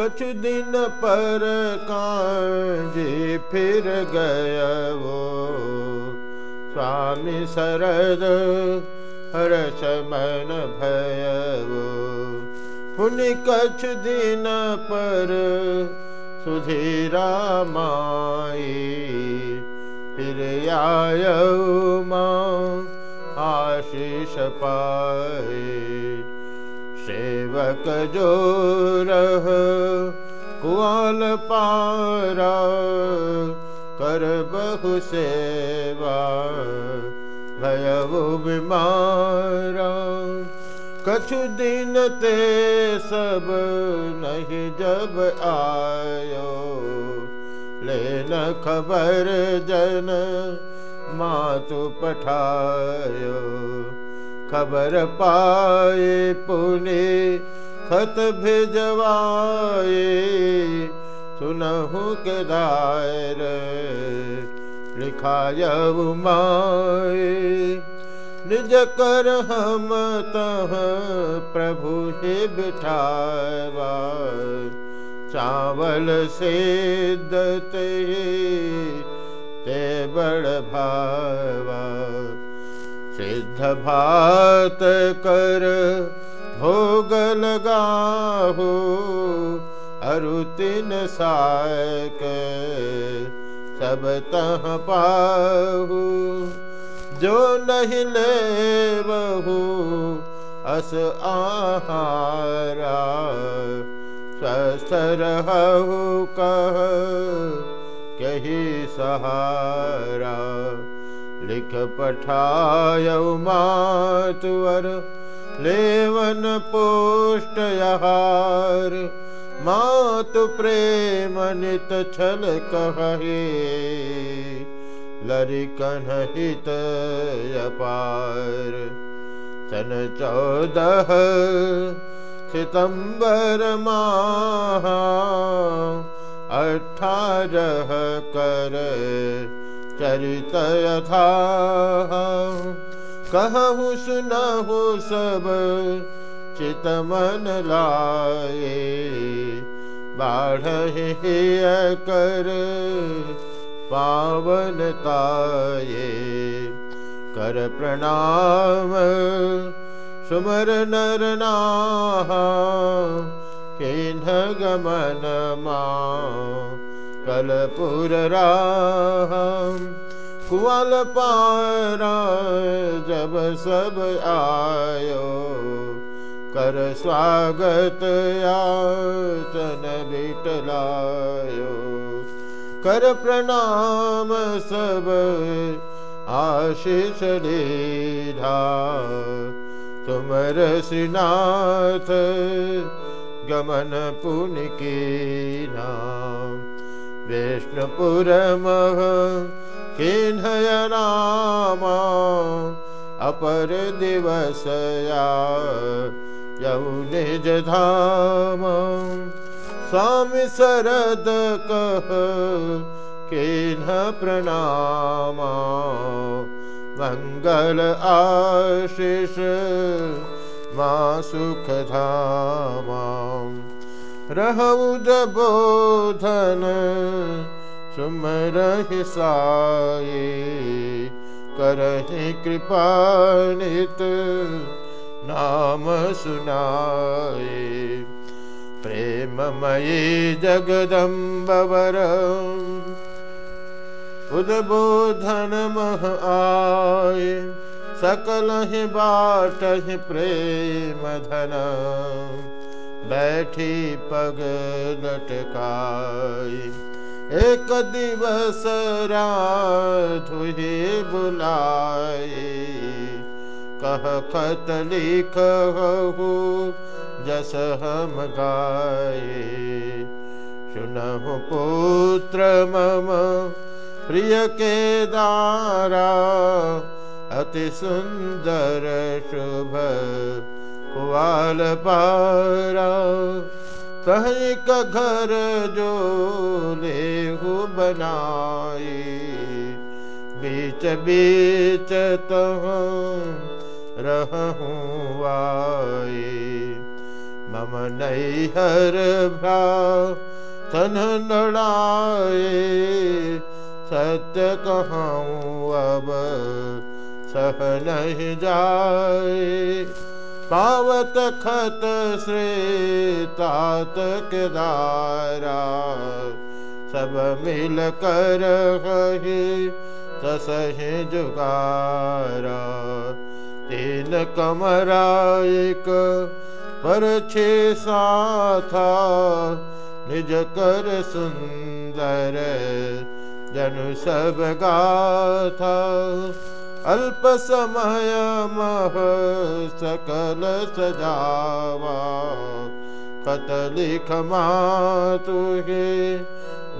कछु दिन पर कांजे फिर गय वो। स्वामी शरद हर्ष मन भय वो। पुनि कछ दिन पर सुधीरा माई फिर आय माँ आशीष पाए सेवक जो रह कुआल पारा कर बहु सेवा भयउ बीमारा। कछु दिन ते सब नहीं जब आयो लेन खबर जन मातु पठायो। खबर पाए पुने खत भेजवाए, सुनहु के दायर लिखाय माए। निज कर हम तह प्रभु हे बिठावा, चावल से दते ते बड़ भावा। सिद्ध भात कर भोग लगाहु अरु तिन सायक सब तह पाहु। जो नहीं ले बहु अस आहारा स्वस्थ रहु कह, कही सहारा। लिख पठाय मातुवर, लेवन पोष्ट यहार। मातु प्रेम नित छल कहे लरिकन हित अपार सन चौदह सितंबर माह, अठारह कर। चरित यथा कहु सुनहु सब चित मन लाए। बाढ़ कर पावनताये कर प्रणाम, सुमर नर किन्ह गमन माँ। कलपुर कुआल पारा जब सब आयो, कर स्वागत याचन बिटलायो। कर प्रणाम सब आशीष लीधा तुमर श्रीनाथ गमन पुन की नाम विष्णुपुर मह किन्हय रामा अपर दिवसया यौ निज धाम। स्वामी शरद कह किन्ह प्रणामा मंगल आशीष मा सुख धामा। रहउद सुमर साए, करहि कृपानित, नाम सुनाए। प्रेममयी जगदम्बर उद्बोधन मह आय सकल ही बाट ही प्रेम धन, बैठी पग लटकाई एक दिवस राधुहे बुलाए कह खत लिख जस हम गाए। सुनहु पुत्र मम प्रिय के दारा अति सुंदर शुभ कुआल पारा तहिक घर जो लेहु बनाए, बीच बीच तह रहूँ आए। मम नहीं हर भ्रा तन लड़ाए, सत्य कहूँ अब सह नहीं जाए। पावत खत श्री तात के दारा सब मिल कर कही तसहि जुगारा। तीन कमरा एक पर साथा निज कर सुंदर जनु सब गाथा अल्प समय मह सकल सजावा कत लिख तुहे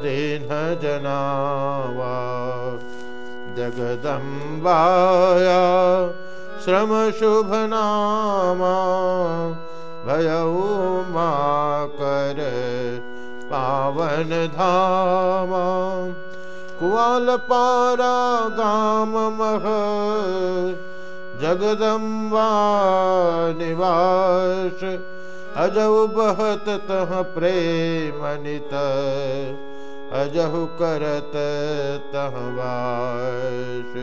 दीन जनावा जगदम्बाया श्रम शुभ नामा भयऊ मा कर पावन धामा कुआल पारा गाम मह जगदम्बा निवास। अजहु बहत तह प्रेमित अजहु करत तह वास।